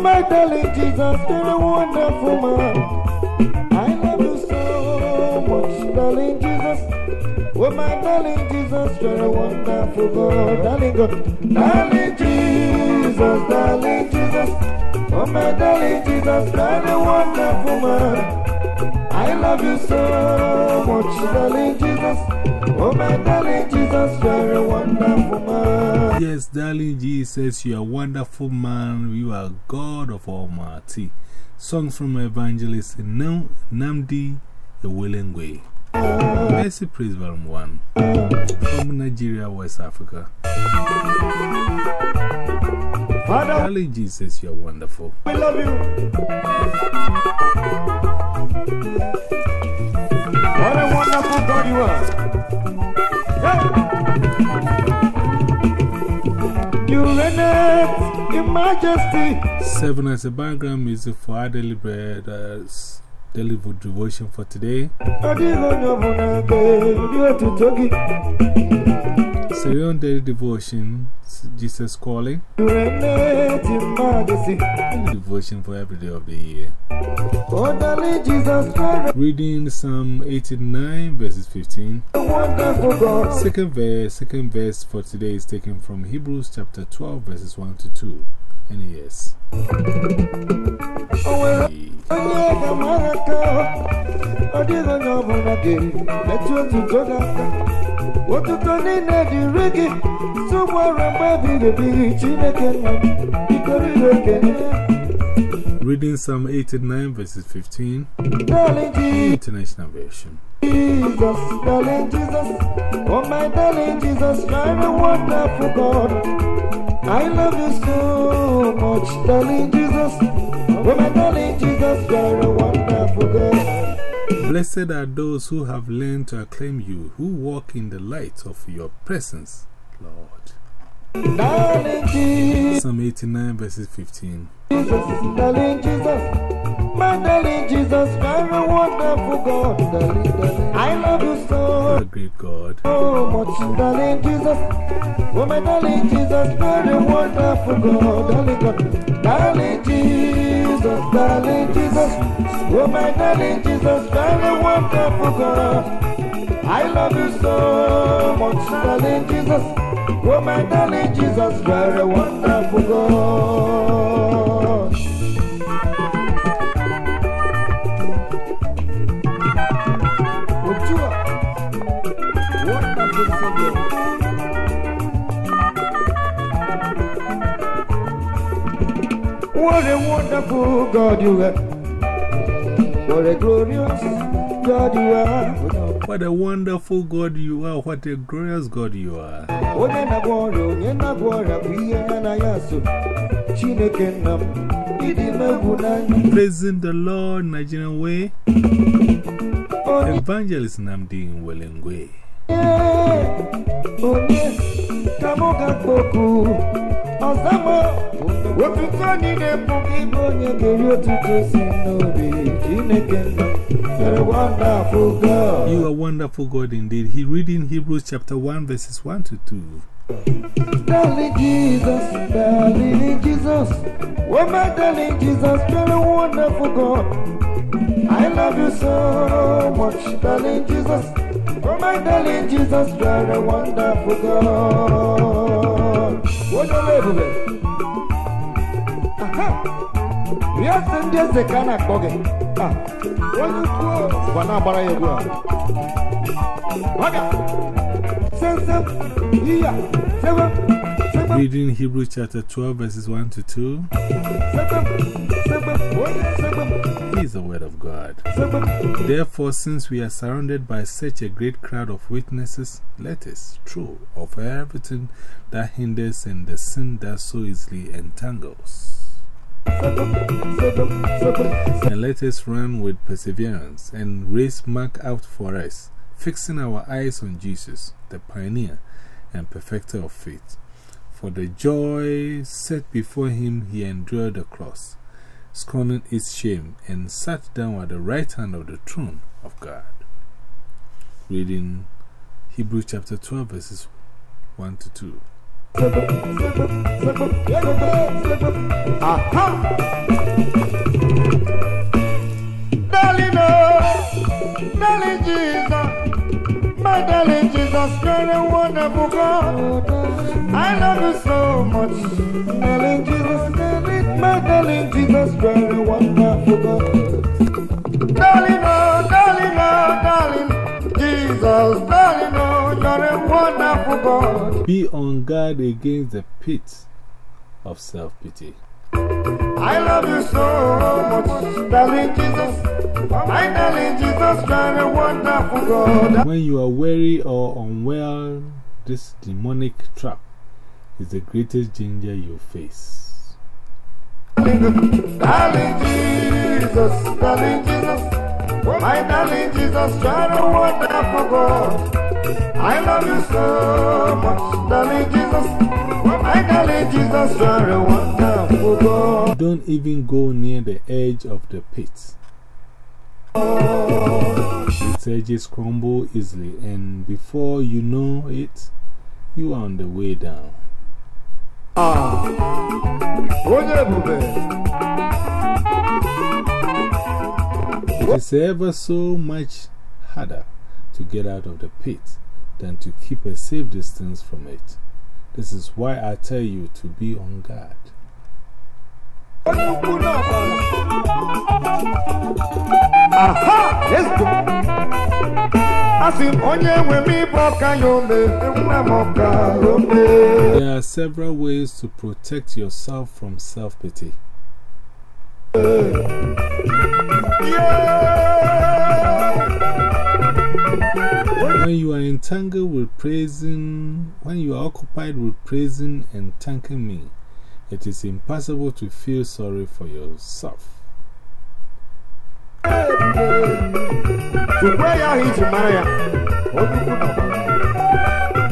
my darling Jesus, you're a wonderful man. I love you so much, darling Jesus. Oh, my darling Jesus, you're a wonderful God, darling God. Darling Jesus, darling Jesus. Oh, my darling Jesus, you're a wonderful man. I love you so much, darling Jesus. Oh, my darling Jesus, you're a wonderful man. Yes, darling Jesus, you are a wonderful man. You are God of Almighty. Songs from Evangelist Nam Namdi Ewelengwe. Mercy Praise Volume 1 from Nigeria, West Africa. Father, Darling Jesus, you are wonderful. we love you. What a wonderful God you are. Hey. You reign in majesty. Seven as a background music for our daily bread, uh, daily devotion for today. Sarah Young daily devotion, Jesus calling. You reign in majesty. Daily devotion for every day of the year. Oh, Reading Psalm 89, verses 15. a. Second verse, second verse for today is taken from Hebrews chapter 12, verses 1 to 2. And yes. Oh, well, onye ga-amara ọ dịghị onye ọbụla ga-emetụ otuto gị aka otuto niile dịrị gị tụgbọrọ mgbe ebighị ebighị chineke nna m bikorire ekele Reading Psalm 89, verses 15, darling International Version. Jesus darling jesus. Oh my darling jesus you're a wonderful god. I love you so much darling jesus. Oh my darling jesus you're a wonderful god. Blessed are those who have learned to acclaim you, who walk in the light of your presence, Lord. Psalm 89, verses 15. Jesus, darling Jesus, my darling Jesus, you're wonderful God, darling, darling. I love you so, great God. so much, darling Jesus. Oh, my darling Jesus, you're wonderful God, darling God. Darling Jesus, darling Jesus. Oh, my darling Jesus, you're wonderful God. I love you so much, darling Jesus. Oh, my darling Jesus, you're wonderful God. What a wonderful God you are. What a glorious God you are. What a wonderful God you are. What a glorious God you are. onye na-agwọ ọrịa onye na-agwọ ọrịa bụ ihe ya na ya so chineke nna m ịdị m egwu n'anya Praising the Lord, Nigerian way. Evangelist Namdi Welengwe. onye ka mụ ọzama otuto niile pụghị ịbụ onye ga-eri otuto si n'obi chineke wonderful God. You are wonderful God indeed. He reading Hebrews chapter 1, verses 1 to 2. Darling Jesus, darling Jesus, oh my darling Jesus, you're a wonderful God. I love you so much, darling Jesus. Oh my darling Jesus, you're a wonderful God. What a level. Aha. Yes, and yes, the kind of buggy. Ah, what you call? Wanabara, you go. Waga. Seven, yeah, seven, seven. Reading Hebrews chapter 12, verses 1 to 2. He is the word of God. Therefore, since we are surrounded by such a great crowd of witnesses, let us throw off everything that hinders and the sin that so easily entangles. And let us run with perseverance and race mark out for us, fixing our eyes on Jesus, the pioneer and perfecter of faith. For the joy set before him, he endured the cross, scorning its shame, and sat down at the right hand of the throne of God. Reading Hebrews chapter 12, verses 1 to 2. Aha! Darling, oh, darling Jesus, my darling Wonderful. I love you so much, darling Jesus, darling, my darling Jesus, wonderful. Darling, oh, darling, oh, darling, Jesus, darling, oh, you're a wonderful God. Be on guard against the pit of self pity. I love you so much, darling Jesus, my darling Jesus, you're a wonderful God. When you are weary or unwell, this demonic trap is the greatest danger you face. Darling Jesus, darling Jesus, my darling Jesus, you're wonderful God. I love you so much, darling Jesus, my darling Jesus, you're wonderful God. Don't even go near the edge of the pit. Its edges crumble easily, and before you know it, you are on the way down. It is ever so much harder to get out of the pit than to keep a safe distance from it. This is why I tell you to be on guard. Aha. There are several ways to protect yourself from self pity. When you are entangled with praising, when you are occupied with praising and thanking me, it is impossible to feel sorry for yourself.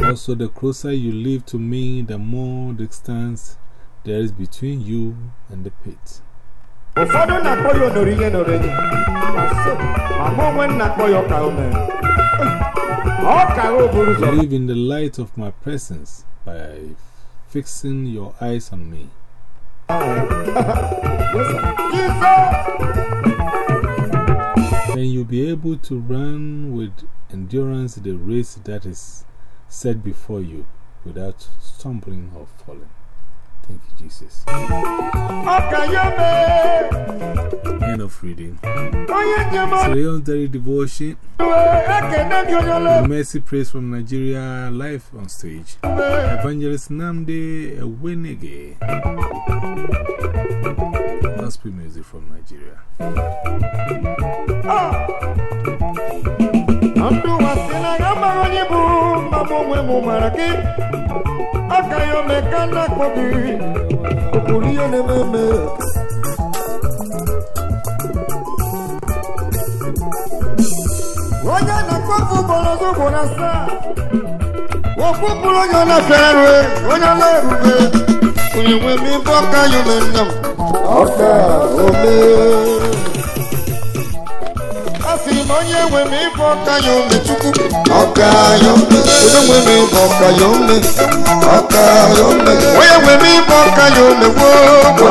Also, the closer you live to me, the more distance there is between you and the pit. Live in the light of my presence by fixing your eyes on me. Then you'll be able to run with endurance the race that is set before you without stumbling or falling. Thank you, Jesus. Ọka ya ome. End of reading. Onye njem ọrụ Daily Devotion, ekene gị onye ọlụ Mercy Praise from Nigeria, live on stage. Evangelist Namde Ewenege. Gospel music from Nigeria. Na ndụ ụwa sị na ya mara onye bụ ma mụ onwe m mara gị. Ọka ya ome ka m na-akpọ gị. O kwuru ihe na-eme eme. Onye na-akpọfu ugboro ọzọ ugboro onye nwe m ịbụ ọka ya ome Chukwu. Ọka ya ome. Onye nwe m ịbụ ọka ya ome. Ọka ya ome. Onye nwe m ịbụ ọka ya ome gboo.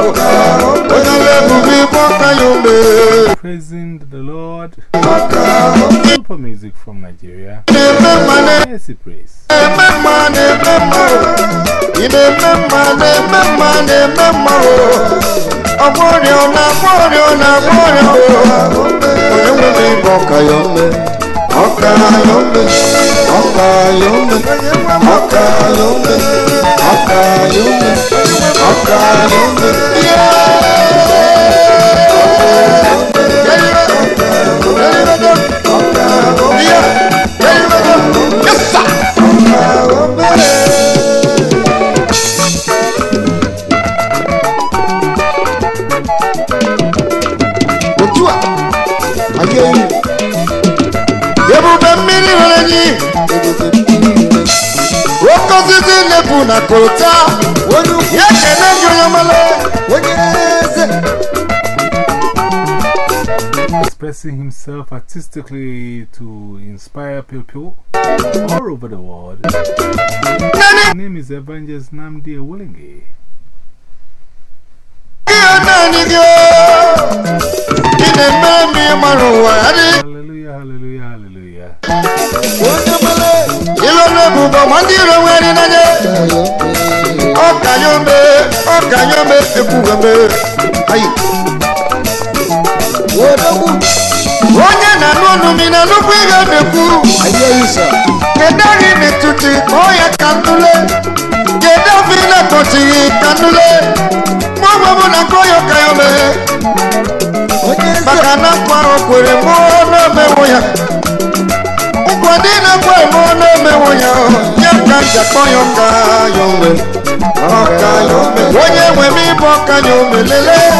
Ọka ya ome. Onye ọla ebube ịbụ ọka ya ome. Praising the Lord. Simple music from Nigeria. Na-eme Mercy Praise. na-eme mma na-eme mma o. Ị na-eme mma na-eme mma na-eme mma o. Ọgwụ ọrịa ọ na-agwọ ọrịa ọ na-agwọ ọrịa o. Onye nwe m ịbụ ọka ya ome. Ọka ya ome. Ọka expressing himself artistically to inspire people all over the world. His name is Evangelist Namdi Willingi. Hallelujah, hallelujah, hallelujah. Ọkanyombe, ọkanyombe, ekwughembe. Ayi. Onye na-anụ ọnụ mi na nnukwu ihe na-ekwu. Kedaghị n'etiti kpọọ ya ka nnule kedafi na-ekọchighị ka nnule ma ọ bụ na kpọọ ya ka ya mee. Maka na nkwa ahụ kwere mụọ na-emewo ya nkwa dị na-ekwe mụọ na-emewo ya ya ka nja kpọọ ya ọka ya ome ọka ya ome onye nwe m ịbụ ọka ya ome lelee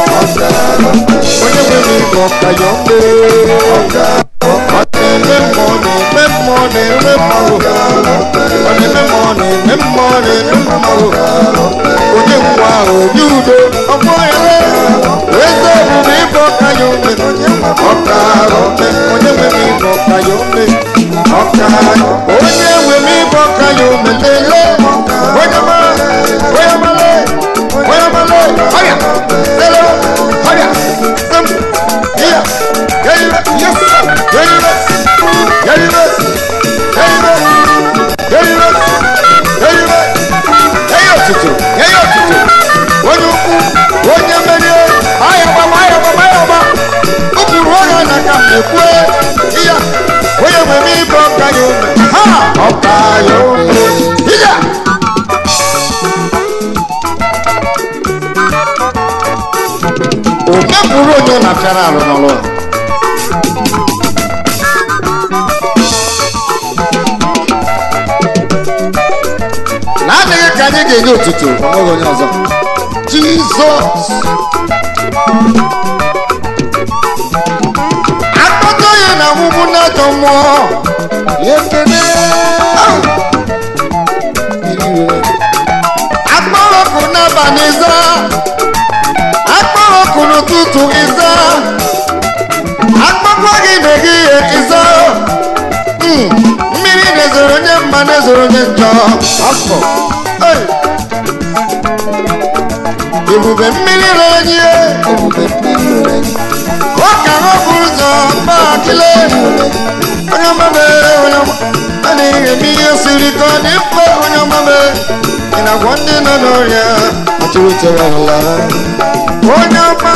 onye ọka ya ome ọdịme mmụọ na-eme mmụọ na-eme mmụọ ọdịme mmụọ na-eme mmụọ na-eme mmụọ ọka ya ome ọka ome onye ọka ya ome ọka onye nwe m ịbụ ọka ya ome lelee Yeah. Omepụrụ onye ọ na-apịara arụ n'ọrụ na-adịghị ka anyị ga-enye otuto o nweghị onye ọzọ. Jizọs! Akpọta ya na nwụgbụ n'ajọ mmụọ. Ya ekele. Akpọrọkụ n'abalị zaa akpọrọkụ n'ụtụtụ ịza akpọkwa gị n'ehihie ịza Mm, mmiri na-ezoro onye mma na-ezoro onye njọ ọkụ ebube mmiri renyi ọ ka ọ bụ ụzọ makile onye ọmame onye a na-eme ihe siri ka ọ dị mkpa onye na-agwọ ndị nọ n'ọrịa atụrụtere ala onímọ̀.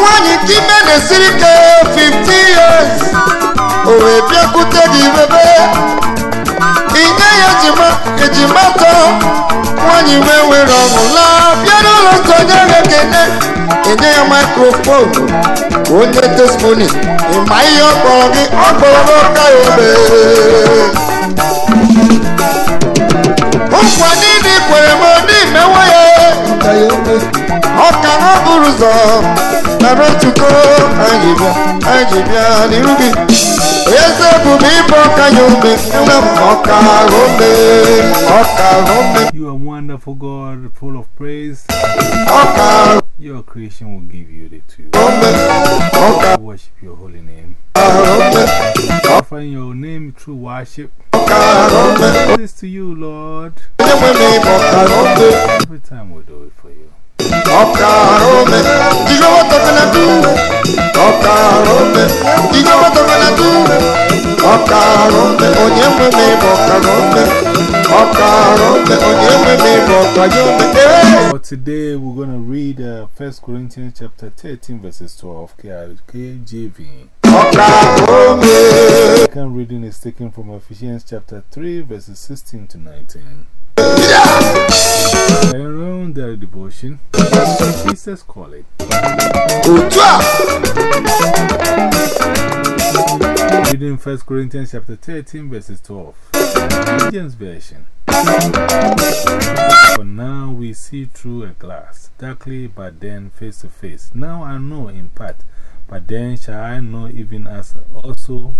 wọ́n yìí kí mẹ́lẹ̀ síríkẹ́ fifty years. Òwe bí ekúté di bébé ìyá yẹjìmá èjìmá tán wọ́n yìí wẹ́wẹ́ rọrùn lọ bí ẹni ló sọjọ́ kékeré èyí yẹn microphone. Onye testimony ìmọ̀ ayé ọkpọ̀rọ̀ gị ọkpọ̀rọ̀ n'ọka ya obere. Nkwa niile i kwere m ọka na ọ bụrụ ụzọ nara otuto anyị bịa anyị bịa n'iru gị. Eze ịbụ ọka ya ome enwe m ọka ome ọka ome. You are wonderful, God, full of praise. ọka Your creation will give you the ome Worship your holy name. Offering your name through worship. This to you, Lord. Every time we do it for you. Ọka ome jehova tọkana du ọka ome jehova tọkana du ọka ome onye nwe m ịbụ ọka ome ọka ome onye nwe m ịbụ ọka ome ee For today, we're going to read uh, 1 Corinthians chapter 13, verses 12, K- KJV. Second reading is taken from Ephesians chapter 3, verses 16 to 19. Around their devotion, Jesus call it. otu a Reading 1 Corinthians chapter 13, verses 12. James Version. For now we see through a glass, darkly, but then face to face. Now I know in part, but then shall I know even as also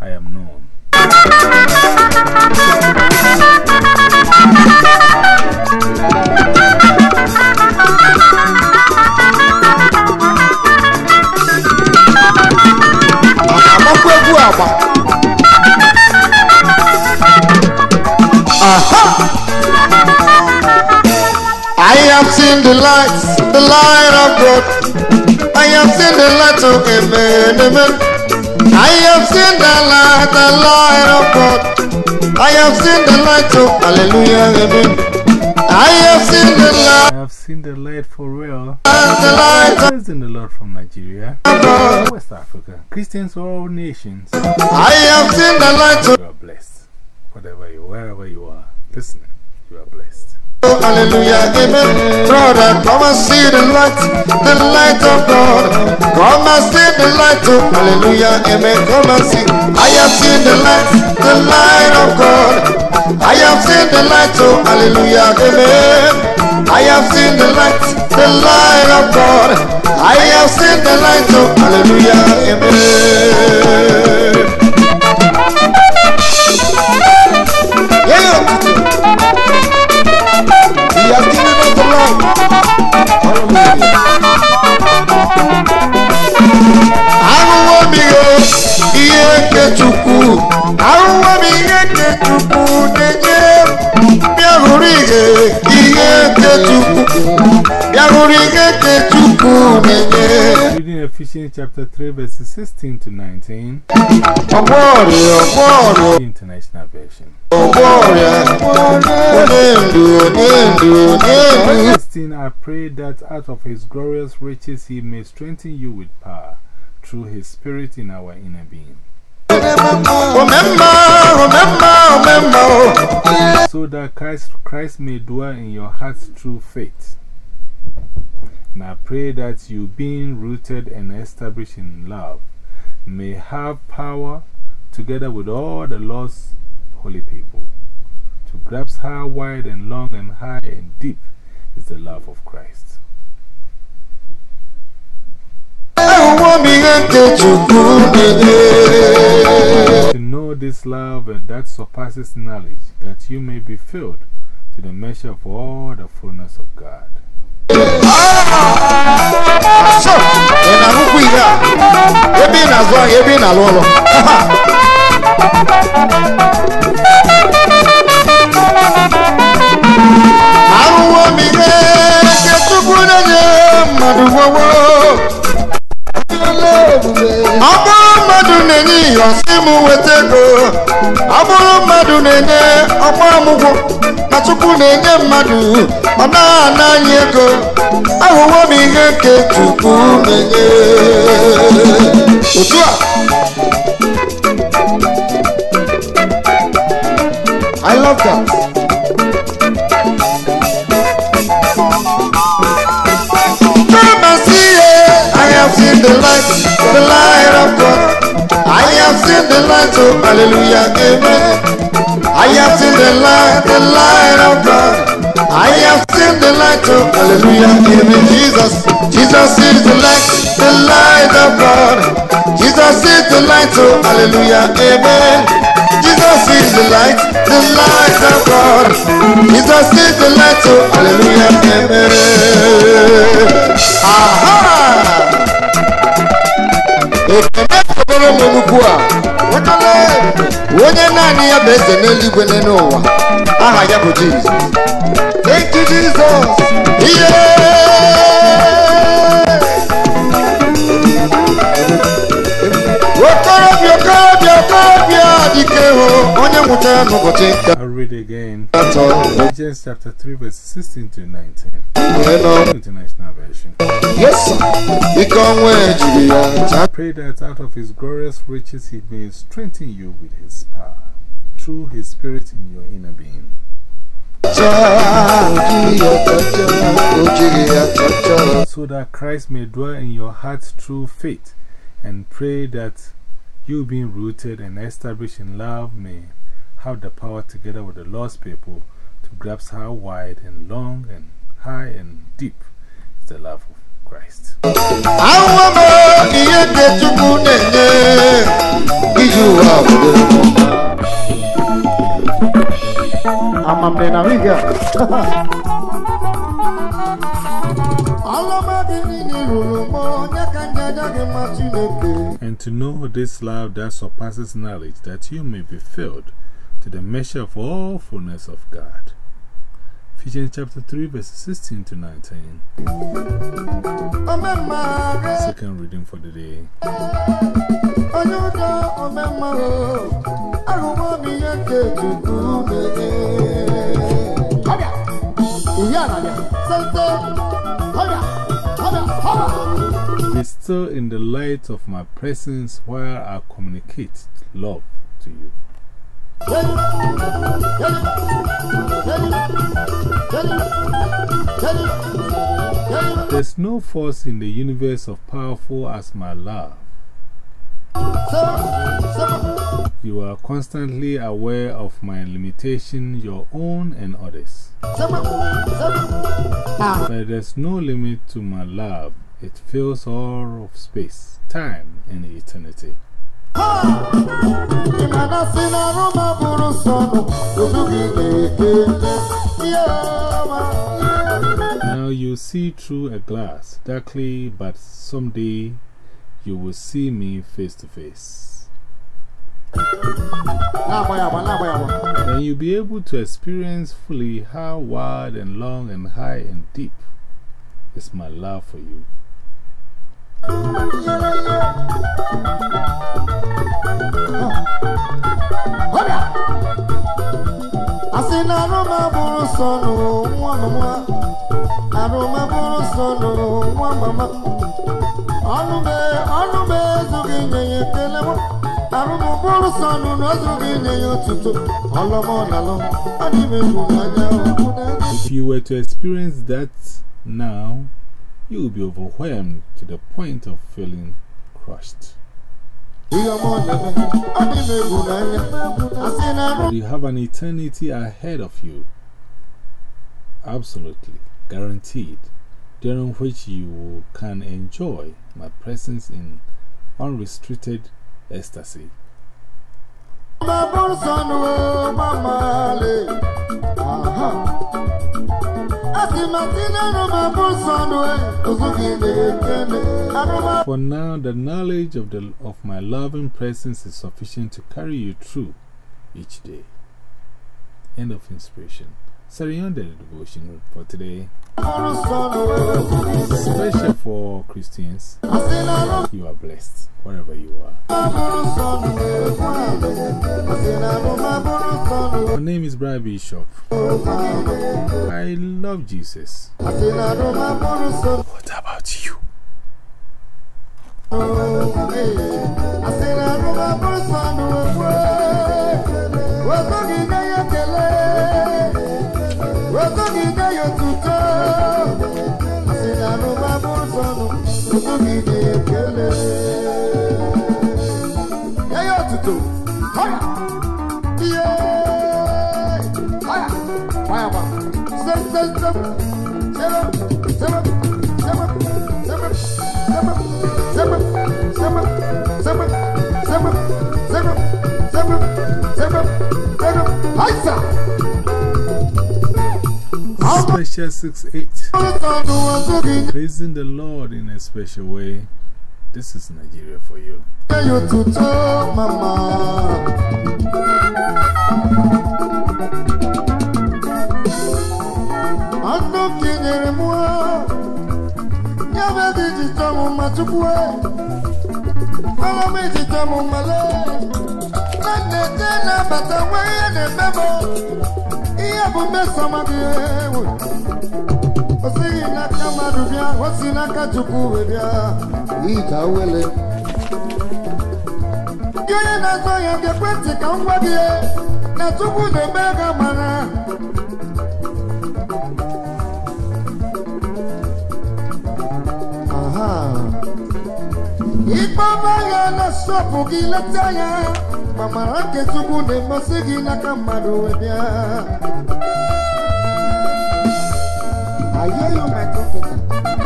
I am known. I have seen the light, the light of God. I have seen the light of amen, amen. I have seen the light, the light of God. I have seen the light of hallelujah, amen. I have seen the light, I have seen the light for real. Praising the Lord from Nigeria, West Africa, Christians of all nations. I have seen the light You are blessed. Whatever you, wherever you are listening, you are blessed. Oh, hallelujah, amen. Brother, come and see the light, the light of God. Come and see the light of Hallelujah, amen. Come and see. I have seen the light, the light of God. I have seen the light of Hallelujah, amen. I have seen the light, the light of God. I have seen the light of Hallelujah, amen. Ihe ihe nke Chukwu. Bịa ihe nke Chukwu na-enye. Reading Ephesians chapter 3, verses 16 to 19, Ọgbọ ọrịa International Version. ọgbọ ọrịa. Onye ndu onye ndu onye ndu. 16 I pray that out of his glorious riches he may strengthen you with power through his spirit in our inner being. So that Christ, Christ may dwell in your hearts through faith. And I pray that you, being rooted and established in love, may have power together with all the Lord's holy people to grasp how wide and long and high and deep is the love of Christ. This love and that surpasses knowledge, that you may be filled to the measure of all the fullness of God. Ị na-ahụkwa a? Ebe ị na-azụ ahịa, ebe ị na-alụ ọrụ. Ahụhụ m ihe nke Chukwu na-enye mmadụ gwowo. Ọ bụrụ mmadụ na-enye ihe ọsị m weta ego ọ bụrụ mmadụ na-enye ọgba ọmụgwọ na Chukwu na-enye mmadụ ọ na-ana anyị ego. Ahụhụ m ihe nke Chukwu na-enye otu a. I love that. I have seen the light, the light of God. Have seen the light of Hallelujah, Amen. I have seen the light, the light of God. I have seen the light of Hallelujah, Amen. Jesus, Jesus is the light, the light of God. Jesus is the light of Hallelujah, Amen. Jesus is the light, the light of God. Jesus is the light of Hallelujah, Amen. Aha! Ekene kpọrọ m nnukwu a nwetala onye naanị ya bụ eze n'eluigwe n'elu ụwa aha ya bụ Jizọs Thank you Jesus. Ihe I'll read again. Ephesians chapter 3, verses 16 to 19. wee International Version. Yes, sir. ejiri Pray that out of his glorious riches he may strengthen you with his power through his spirit in your inner being, chaa ojiri ya chacha ojiri ya chacha so that Christ may dwell in your hearts through faith, and pray that you, being rooted and established in love, may have the power together with the lost people to grasp how wide and long and high and deep is the love of Christ. ahụhụ m ihe nke Chukwu na-enye iji ụwa obodo amamde na wiga ọlọma gị niile ruru m onye ka to know this love that surpasses knowledge, that you may be filled to the measure of all fullness of God. Ephesians chapter 3, verses 16 to 19. Second reading for the day. Be still in the light of my presence while I communicate love to you. There's no force in the universe as powerful as my love. You are constantly aware of my limitation, your own and others. Ah. But there's no limit to my love, it fills all of space, time, and eternity. Now you see through a glass, darkly, but someday you will see me face to face. Then you'll be able to experience fully how wide and long and high and deep is my love for you. If you were to experience that now, you will be overwhelmed to the point of feeling crushed. you have an eternity ahead of you. Absolutely, guaranteed, during which you can enjoy my presence in unrestricted ecstasy. For now, the knowledge of, the, of my loving presence is sufficient to carry you through each day. End of inspiration. Sarayanda devotion for today. Special for Christians. You are blessed wherever you are. My name is Brian Bishop. I love Jesus. What about you? Oh, hey. Sebe sebe sebe sebe haisa Special 6 8. buru sọnụ ozughị nye Praising the Lord in a special way. This is Nigeria for you. Si n'aka chukwu wee bịa ije wele gị onye na-azọ ya ga-ekwe ntị ka m gwa gị na chukwu na-eme ga mara ikpe ọma ya na-asọpụ gị leta ya ma mara nke chukwu na-emasị gị n'aka mmadụ wee bịa I hear my prophet.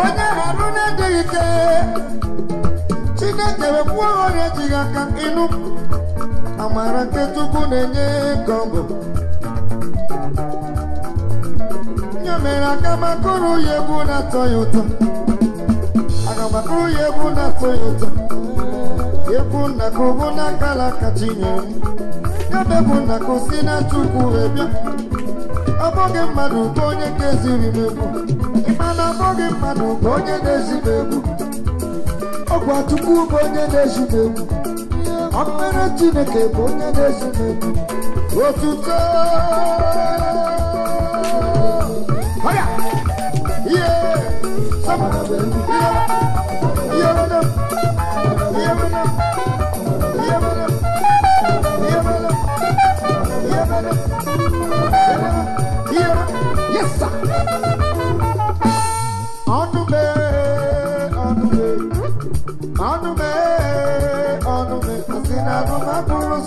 Onye arụ na-adịghị ike chineke wekwuo ọrịa ejighị aka ịnụ. Amara nke chukwu na-enye ka ọ bụ. Nye mere aka makụrụ ya egwu na-atọ ya ụtọ. Aga aga m akụrụ ya egwu na-atọ ya ụtọ. Egwu nnakụ bụ n'aka alaka chinyere ya bụ egwu nnakụ si na chukwu wee bịa. Ọ bụghị mmadụ bụ onye ga-eziri m egwu bụghị mmadụ bụ onye egwu ọgwa chukwu bụ onye egwu ọkpere chineke bụ onye na-ezi m egwu otuto Haya! Yeah! Sama! Yeah! Yeah! Yeah! Yeah!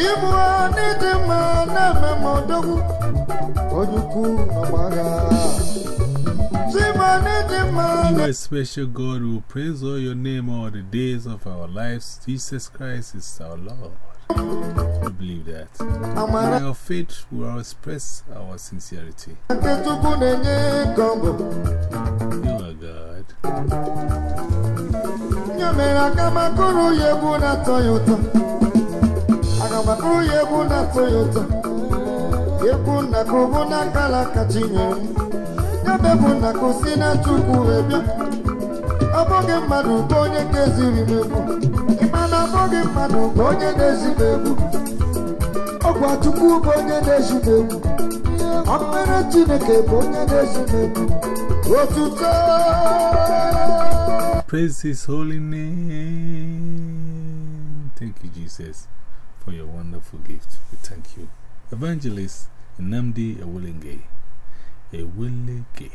Chimwa n'ịdị mma na-eme m odogwu onye ukwu n'ọgbagha. Chimwa n'ịdị mma You are a special God who praise all your name all the days of our lives. Jesus Christ is our Lord. We believe that. By our faith, we will express our sincerity. nke Chukwu na-enye ka ọ bụ. You are God. Nye mere aka m akụrụ ya egwu na-atọ ya ụtọ. Aga m akụrụ ya egwu na-atọ ya ụtọ. Egwu nnakụ bụ bụ egwu nnakụ si na Chukwu wee bịa. Ọ bụghị mmadụ bụ onye ga-eziri m egwu. Na mmadụ bụ onye na-ezi m egwu. Ọgwa Chukwu bụ onye na-ezi m. Ọkpere Chineke bụ onye na-ezi m egwu. Otuto Praise His holy name. Thank you, Jesus, for your wonderful gift. We thank you. Evangelist Namdi Ewilenge. Ewilenge.